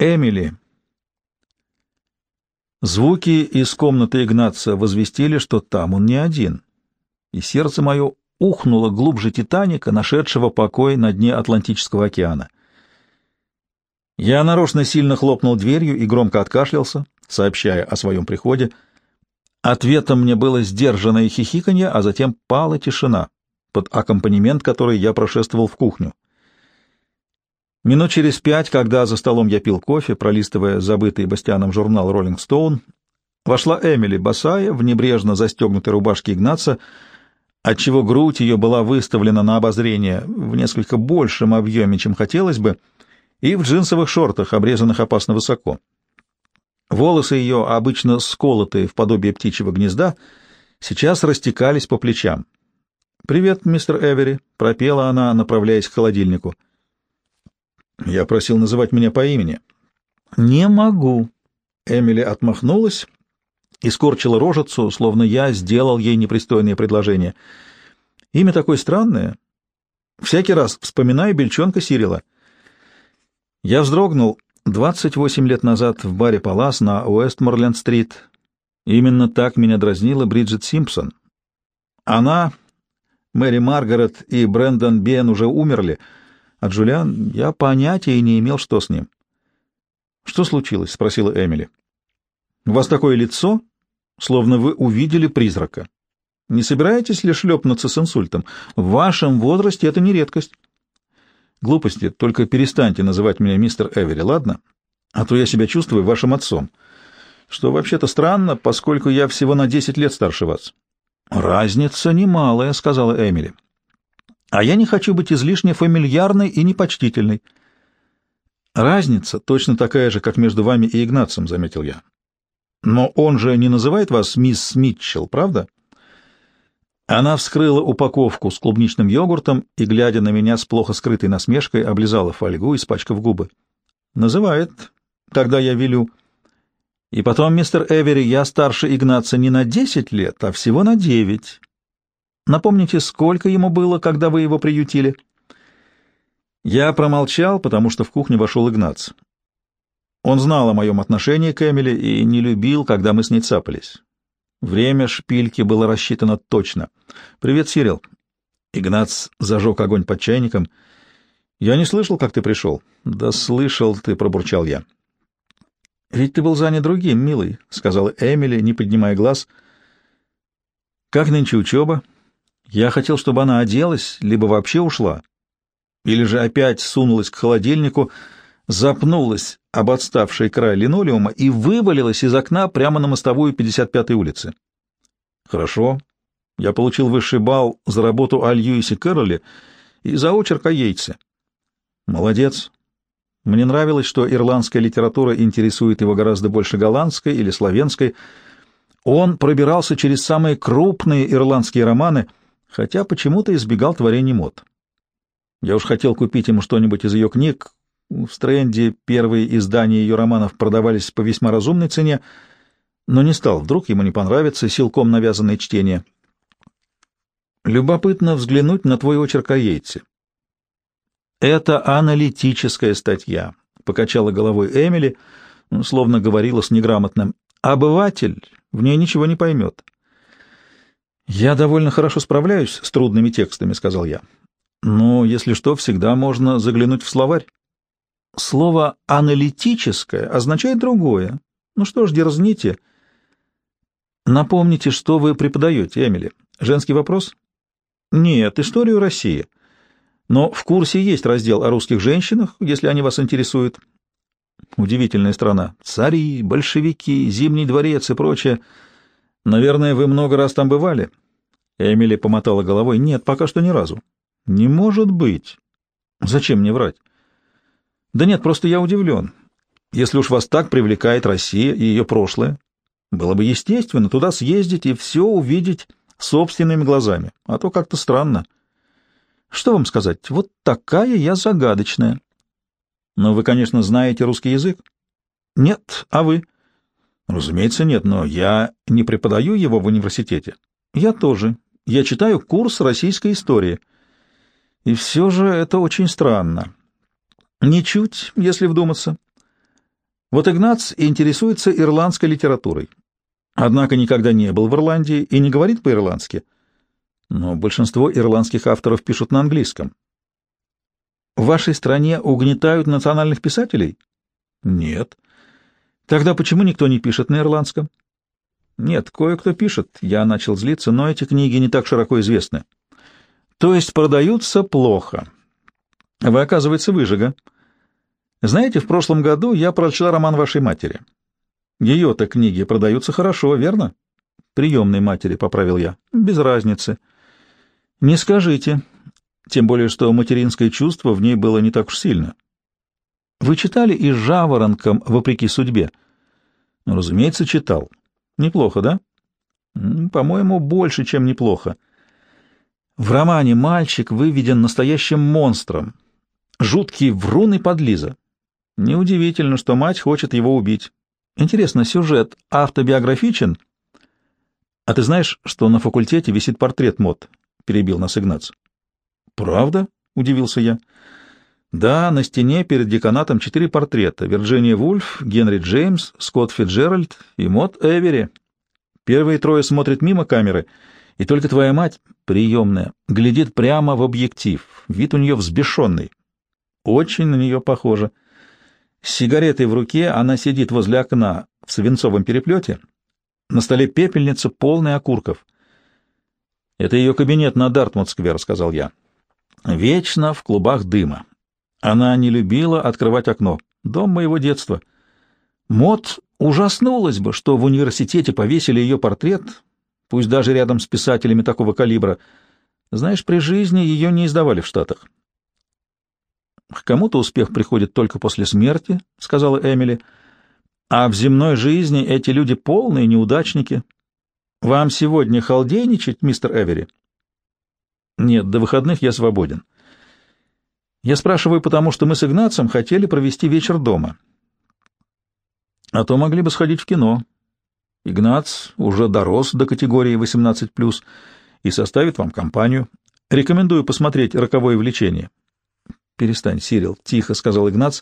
Эмили. Звуки из комнаты Игнаца возвестили, что там он не один, и сердце мое ухнуло глубже Титаника, нашедшего покой на дне Атлантического океана. Я нарочно сильно хлопнул дверью и громко откашлялся, сообщая о своем приходе. Ответом мне было сдержанное хихиканье, а затем пала тишина, под аккомпанемент которой я прошествовал в кухню. Минут через пять, когда за столом я пил кофе, пролистывая забытый Бастианом журнал «Роллинг Стоун», вошла Эмили босая в небрежно застегнутой рубашке Игнаца, отчего грудь ее была выставлена на обозрение в несколько большем объеме, чем хотелось бы, и в джинсовых шортах, обрезанных опасно высоко. Волосы ее, обычно сколотые в подобие птичьего гнезда, сейчас растекались по плечам. «Привет, мистер Эвери», — пропела она, направляясь к холодильнику. Я просил называть меня по имени. Не могу. Эмили отмахнулась и скорчила рожицу, словно я сделал ей непристойное предложение. Имя такое странное. Всякий раз вспоминаю бельчонка Сирила. Я вздрогнул 28 лет назад в баре «Палас» на Уэстморленд-стрит. Именно так меня дразнила Бриджит Симпсон. Она, Мэри Маргарет и Брэндон Бен уже умерли — а Джулиан, я понятия не имел, что с ним. — Что случилось? — спросила Эмили. — У вас такое лицо, словно вы увидели призрака. Не собираетесь ли шлепнуться с инсультом? В вашем возрасте это не редкость. Глупости, только перестаньте называть меня мистер Эвери, ладно? А то я себя чувствую вашим отцом. Что вообще-то странно, поскольку я всего на десять лет старше вас. Разница немалая, сказала Эмили. А я не хочу быть излишне фамильярной и непочтительной. Разница точно такая же, как между вами и Игнацием, заметил я. Но он же не называет вас мисс Митчелл, правда? Она вскрыла упаковку с клубничным йогуртом и, глядя на меня с плохо скрытой насмешкой, облизала фольгу, испачкав губы. Называет. Тогда я велю. И потом, мистер Эвери, я старше Игнаца не на десять лет, а всего на девять. Напомните, сколько ему было, когда вы его приютили?» Я промолчал, потому что в кухню вошел Игнац. Он знал о моем отношении к Эмили и не любил, когда мы с ней цапались. Время шпильки было рассчитано точно. «Привет, Сирил». Игнац зажег огонь под чайником. «Я не слышал, как ты пришел». «Да слышал ты», — пробурчал я. «Ведь ты был занят другим, милый», — сказала Эмили, не поднимая глаз. «Как нынче учеба?» Я хотел, чтобы она оделась, либо вообще ушла. Или же опять сунулась к холодильнику, запнулась об отставший край линолеума и вывалилась из окна прямо на мостовую 55-й улицы. Хорошо. Я получил высший балл за работу о Льюисе Кэрролле и за очерк о Йейтсе. Молодец. Мне нравилось, что ирландская литература интересует его гораздо больше голландской или славянской. Он пробирался через самые крупные ирландские романы — хотя почему-то избегал творений мод. Я уж хотел купить ему что-нибудь из ее книг. В Стрэнде первые издания ее романов продавались по весьма разумной цене, но не стал, вдруг ему не понравится силком навязанное чтение. Любопытно взглянуть на твой очерк о Йейтсе. Это аналитическая статья, — покачала головой Эмили, словно говорила с неграмотным. Обыватель в ней ничего не поймет. «Я довольно хорошо справляюсь с трудными текстами», — сказал я. «Но, если что, всегда можно заглянуть в словарь». Слово «аналитическое» означает другое. Ну что ж, дерзните. Напомните, что вы преподаете, Эмили. Женский вопрос? Нет, историю России. Но в курсе есть раздел о русских женщинах, если они вас интересуют. Удивительная страна. Цари, большевики, Зимний дворец и прочее — Наверное, вы много раз там бывали? Эмили помотала головой. Нет, пока что ни разу. Не может быть. Зачем мне врать? Да нет, просто я удивлен. Если уж вас так привлекает Россия и ее прошлое, было бы естественно туда съездить и все увидеть собственными глазами, а то как-то странно. Что вам сказать, вот такая я загадочная. Но вы, конечно, знаете русский язык? Нет, а вы? Разумеется, нет, но я не преподаю его в университете. Я тоже. Я читаю курс российской истории. И все же это очень странно. Ничуть, если вдуматься. Вот Игнац интересуется ирландской литературой. Однако никогда не был в Ирландии и не говорит по-ирландски. Но большинство ирландских авторов пишут на английском. В вашей стране угнетают национальных писателей? Нет. Тогда почему никто не пишет на ирландском? Нет, кое-кто пишет. Я начал злиться, но эти книги не так широко известны. То есть продаются плохо. Вы, оказывается, выжига. Знаете, в прошлом году я прочла роман вашей матери. Ее-то книги продаются хорошо, верно? Приемной матери, поправил я. Без разницы. Не скажите. Тем более, что материнское чувство в ней было не так уж сильно. Вы читали и «Жаворонком, вопреки судьбе»? Ну, разумеется, читал. Неплохо, да? По-моему, больше, чем неплохо. В романе мальчик выведен настоящим монстром. Жуткий врун и подлиза. Неудивительно, что мать хочет его убить. Интересно, сюжет автобиографичен? А ты знаешь, что на факультете висит портрет мод? Перебил нас Игнац. Правда? Удивился я. Да, на стене перед деканатом четыре портрета. Вирджиния Вульф, Генри Джеймс, Скотт Фиджеральд и Мот Эвери. Первые трое смотрят мимо камеры, и только твоя мать, приемная, глядит прямо в объектив. Вид у нее взбешенный. Очень на нее похоже. С сигаретой в руке она сидит возле окна в свинцовом переплете. На столе пепельница, полная окурков. «Это ее кабинет на Дартмут-сквер», — сказал я. «Вечно в клубах дыма. Она не любила открывать окно. Дом моего детства. Мот ужаснулась бы, что в университете повесили ее портрет, пусть даже рядом с писателями такого калибра. Знаешь, при жизни ее не издавали в Штатах. «К кому-то успех приходит только после смерти», — сказала Эмили, — «а в земной жизни эти люди полные неудачники. Вам сегодня халдейничать, мистер Эвери?» «Нет, до выходных я свободен». Я спрашиваю, потому что мы с Игнацием хотели провести вечер дома. А то могли бы сходить в кино. Игнац уже дорос до категории 18+, и составит вам компанию. Рекомендую посмотреть «Роковое влечение». «Перестань, Сирил», — тихо сказал Игнац.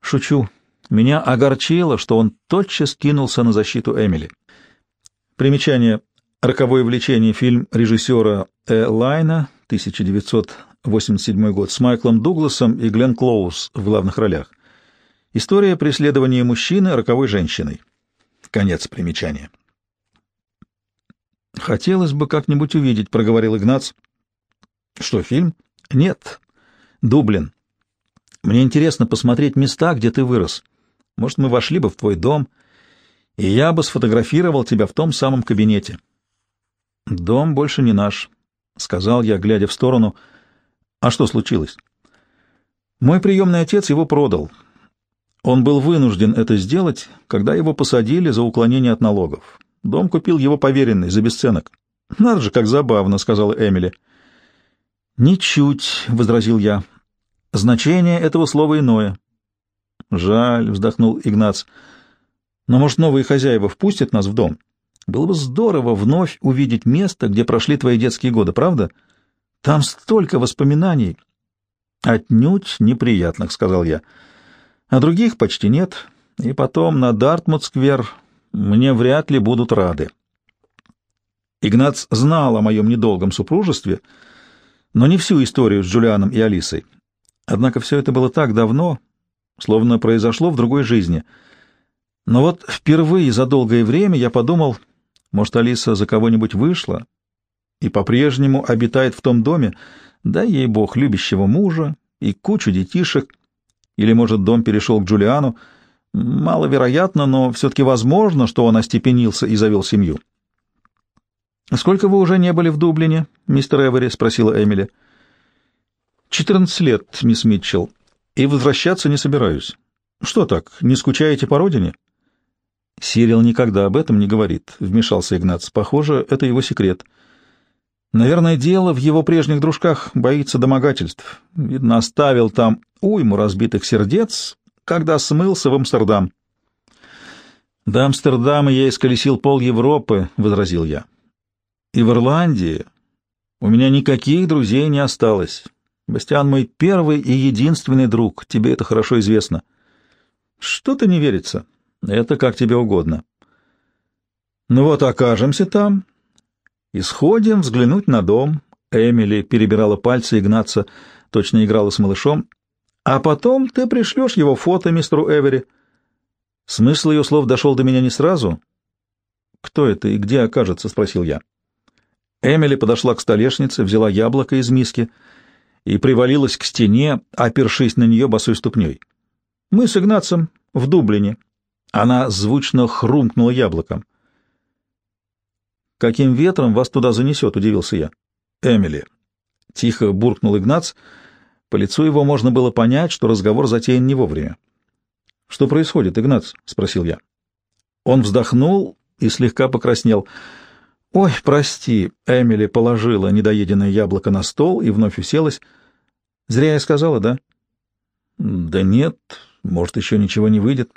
«Шучу. Меня огорчило, что он тотчас кинулся на защиту Эмили». Примечание «Роковое влечение» — фильм режиссера Э. Лайна, 1900 1987 год, с Майклом Дугласом и Глен Клоуз в главных ролях. История преследования мужчины роковой женщиной. Конец примечания. «Хотелось бы как-нибудь увидеть», — проговорил Игнац. «Что, фильм?» «Нет. Дублин. Мне интересно посмотреть места, где ты вырос. Может, мы вошли бы в твой дом, и я бы сфотографировал тебя в том самом кабинете». «Дом больше не наш», — сказал я, глядя в сторону — а что случилось? Мой приемный отец его продал. Он был вынужден это сделать, когда его посадили за уклонение от налогов. Дом купил его поверенный за бесценок. Надо же, как забавно, сказала Эмили. Ничуть, возразил я. Значение этого слова иное. Жаль, вздохнул Игнац. Но, может, новые хозяева впустят нас в дом? Было бы здорово вновь увидеть место, где прошли твои детские годы, правда? — там столько воспоминаний. Отнюдь неприятных, сказал я. А других почти нет. И потом на Дартмут-сквер мне вряд ли будут рады. Игнац знал о моем недолгом супружестве, но не всю историю с Джулианом и Алисой. Однако все это было так давно, словно произошло в другой жизни. Но вот впервые за долгое время я подумал, может, Алиса за кого-нибудь вышла, и по-прежнему обитает в том доме, да ей бог любящего мужа и кучу детишек, или, может, дом перешел к Джулиану, маловероятно, но все-таки возможно, что он остепенился и завел семью. «Сколько вы уже не были в Дублине, мистер Эвери?» — спросила Эмили. «Четырнадцать лет, мисс Митчелл, и возвращаться не собираюсь. Что так, не скучаете по родине?» «Сирил никогда об этом не говорит», — вмешался Игнац. «Похоже, это его секрет». Наверное, дело в его прежних дружках боится домогательств. Видно, оставил там уйму разбитых сердец, когда смылся в Амстердам. «До Амстердама я исколесил пол Европы», — возразил я. «И в Ирландии у меня никаких друзей не осталось. Бастиан мой первый и единственный друг, тебе это хорошо известно». Что-то не верится. Это как тебе угодно. Ну вот окажемся там и сходим взглянуть на дом. Эмили перебирала пальцы Игнаца, точно играла с малышом. А потом ты пришлешь его фото мистеру Эвери. Смысл ее слов дошел до меня не сразу. «Кто это и где окажется?» — спросил я. Эмили подошла к столешнице, взяла яблоко из миски и привалилась к стене, опершись на нее босой ступней. «Мы с Игнацем в Дублине». Она звучно хрумкнула яблоком. «Каким ветром вас туда занесет?» — удивился я. «Эмили». Тихо буркнул Игнац. По лицу его можно было понять, что разговор затеян не вовремя. «Что происходит, Игнац?» — спросил я. Он вздохнул и слегка покраснел. «Ой, прости!» — Эмили положила недоеденное яблоко на стол и вновь уселась. «Зря я сказала, да?» «Да нет, может, еще ничего не выйдет».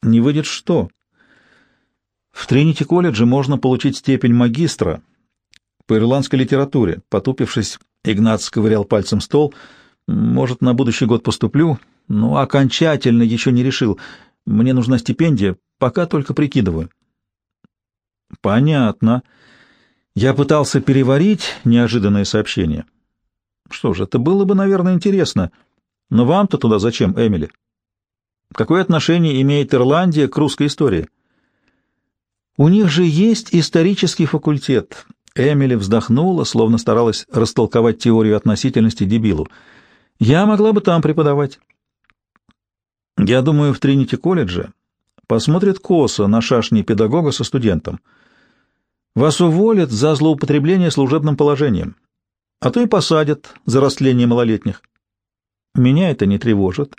«Не выйдет что?» «В Тринити-колледже можно получить степень магистра по ирландской литературе». Потупившись, Игнат сковырял пальцем стол. «Может, на будущий год поступлю?» Ну, окончательно еще не решил. Мне нужна стипендия, пока только прикидываю. Понятно. Я пытался переварить неожиданное сообщение. Что ж, это было бы, наверное, интересно. Но вам-то туда зачем, Эмили? Какое отношение имеет Ирландия к русской истории? У них же есть исторический факультет. Эмили вздохнула, словно старалась растолковать теорию относительности дебилу. Я могла бы там преподавать. Я думаю, в Тринити-колледже посмотрят косо на шашни педагога со студентом. Вас уволят за злоупотребление служебным положением, а то и посадят за растление малолетних. Меня это не тревожит.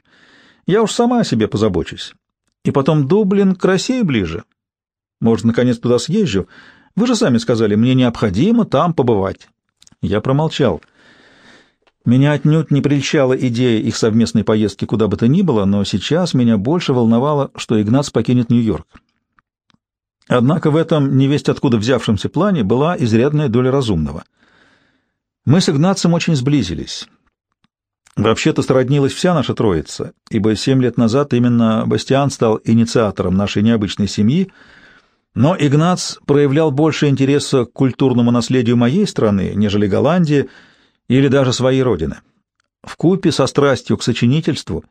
Я уж сама о себе позабочусь. И потом Дублин к России ближе. Может, наконец туда съезжу? Вы же сами сказали, мне необходимо там побывать. Я промолчал. — меня отнюдь не прельщала идея их совместной поездки куда бы то ни было, но сейчас меня больше волновало, что Игнац покинет Нью-Йорк. Однако в этом невесть откуда взявшемся плане была изрядная доля разумного. Мы с Игнацем очень сблизились. Вообще-то сроднилась вся наша троица, ибо семь лет назад именно Бастиан стал инициатором нашей необычной семьи, но Игнац проявлял больше интереса к культурному наследию моей страны, нежели Голландии, или даже своей родины. В купе со страстью к сочинительству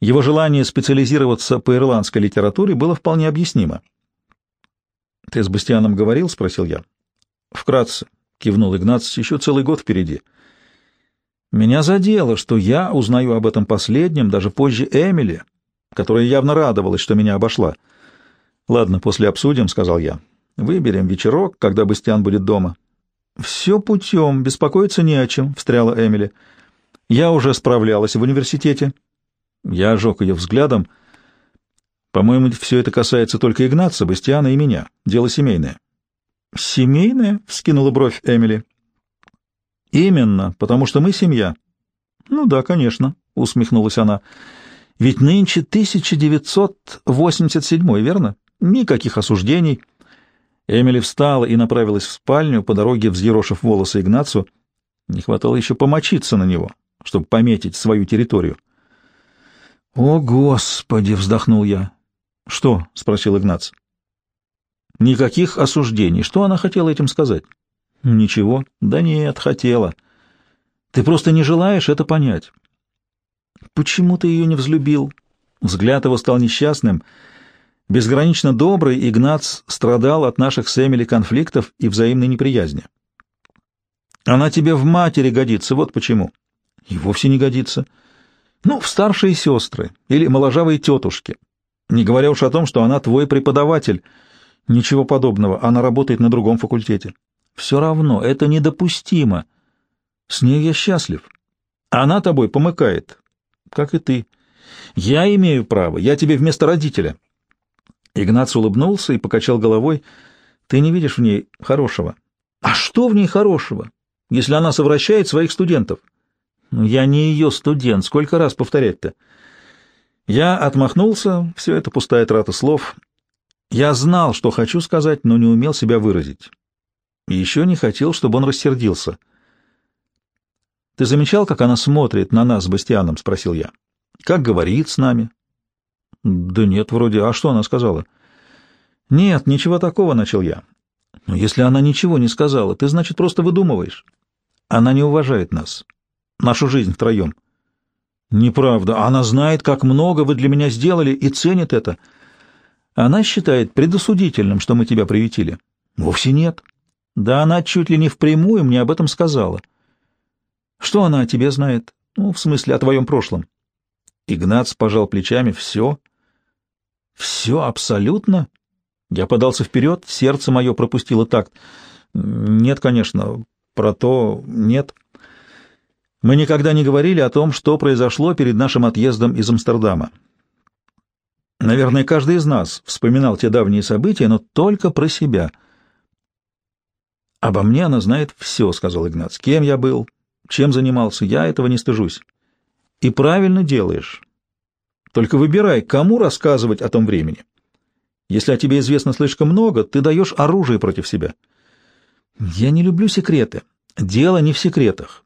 его желание специализироваться по ирландской литературе было вполне объяснимо. «Ты с Бастианом говорил?» — спросил я. «Вкратце», — кивнул Игнац, — «еще целый год впереди». Меня задело, что я узнаю об этом последнем, даже позже Эмили, которая явно радовалась, что меня обошла. «Ладно, после обсудим», — сказал я. «Выберем вечерок, когда Бастиан будет дома». «Все путем, беспокоиться не о чем», — встряла Эмили. «Я уже справлялась в университете». Я ожег ее взглядом. «По-моему, все это касается только Игнаца, Бастиана и меня. Дело семейное». «Семейное?» — вскинула бровь Эмили. «Именно, потому что мы семья». «Ну да, конечно», — усмехнулась она. «Ведь нынче 1987, верно? Никаких осуждений». Эмили встала и направилась в спальню, по дороге взъерошив волосы Игнацу. Не хватало еще помочиться на него, чтобы пометить свою территорию. «О, Господи!» — вздохнул я. «Что?» — спросил Игнац. «Никаких осуждений. Что она хотела этим сказать?» «Ничего. Да нет, хотела. Ты просто не желаешь это понять». «Почему ты ее не взлюбил?» Взгляд его стал несчастным — Безгранично добрый Игнац страдал от наших с Эмили конфликтов и взаимной неприязни. Она тебе в матери годится, вот почему. И вовсе не годится. Ну, в старшие сестры или моложавые тетушки. Не говоря уж о том, что она твой преподаватель. Ничего подобного, она работает на другом факультете. Все равно, это недопустимо. С ней я счастлив. Она тобой помыкает, как и ты. Я имею право, я тебе вместо родителя. Игнац улыбнулся и покачал головой. «Ты не видишь в ней хорошего». «А что в ней хорошего, если она совращает своих студентов?» «Ну, я не ее студент. Сколько раз повторять-то?» Я отмахнулся. Все это пустая трата слов. Я знал, что хочу сказать, но не умел себя выразить. И еще не хотел, чтобы он рассердился. «Ты замечал, как она смотрит на нас с Бастианом?» — спросил я. «Как говорит с нами?» Да нет, вроде. А что она сказала? Нет, ничего такого, начал я. Но если она ничего не сказала, ты, значит, просто выдумываешь. Она не уважает нас. Нашу жизнь втроем. Неправда. Она знает, как много вы для меня сделали и ценит это. Она считает предосудительным, что мы тебя приютили. Вовсе нет. Да она чуть ли не впрямую мне об этом сказала. Что она о тебе знает? Ну, в смысле, о твоем прошлом. Игнац пожал плечами. Все. Все абсолютно? Я подался вперед, сердце мое пропустило такт. Нет, конечно, про то нет. Мы никогда не говорили о том, что произошло перед нашим отъездом из Амстердама. Наверное, каждый из нас вспоминал те давние события, но только про себя. «Обо мне она знает все», — сказал Игнат. «Кем я был, чем занимался, я этого не стыжусь». «И правильно делаешь. Только выбирай, кому рассказывать о том времени. Если о тебе известно слишком много, ты даешь оружие против себя». «Я не люблю секреты. Дело не в секретах,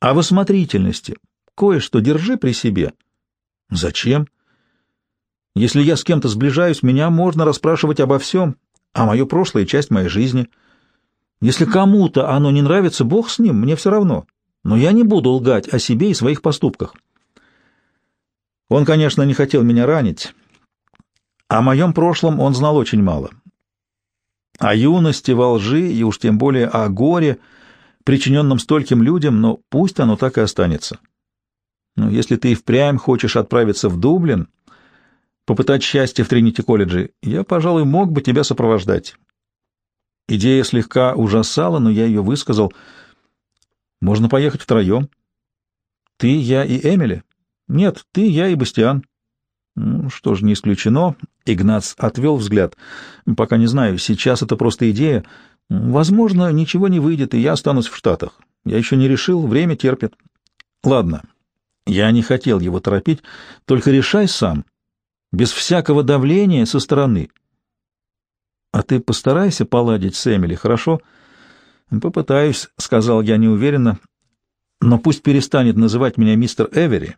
а в осмотрительности. Кое-что держи при себе». «Зачем?» Если я с кем-то сближаюсь, меня можно расспрашивать обо всем, а мое прошлое — часть моей жизни. Если кому-то оно не нравится, бог с ним, мне все равно. Но я не буду лгать о себе и своих поступках. Он, конечно, не хотел меня ранить. О моем прошлом он знал очень мало. О юности, во лжи и уж тем более о горе, причиненном стольким людям, но пусть оно так и останется. Но если ты и впрямь хочешь отправиться в Дублин, попытать счастье в Тринити-колледже, я, пожалуй, мог бы тебя сопровождать. Идея слегка ужасала, но я ее высказал. Можно поехать втроем. Ты, я и Эмили? Нет, ты, я и Бастиан. Ну, что ж, не исключено. Игнац отвел взгляд. Пока не знаю, сейчас это просто идея. Возможно, ничего не выйдет, и я останусь в Штатах. Я еще не решил, время терпит. Ладно, я не хотел его торопить, только решай сам без всякого давления со стороны. А ты постарайся поладить с Эмили, хорошо? Попытаюсь, сказал я неуверенно, но пусть перестанет называть меня мистер Эвери.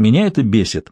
Меня это бесит.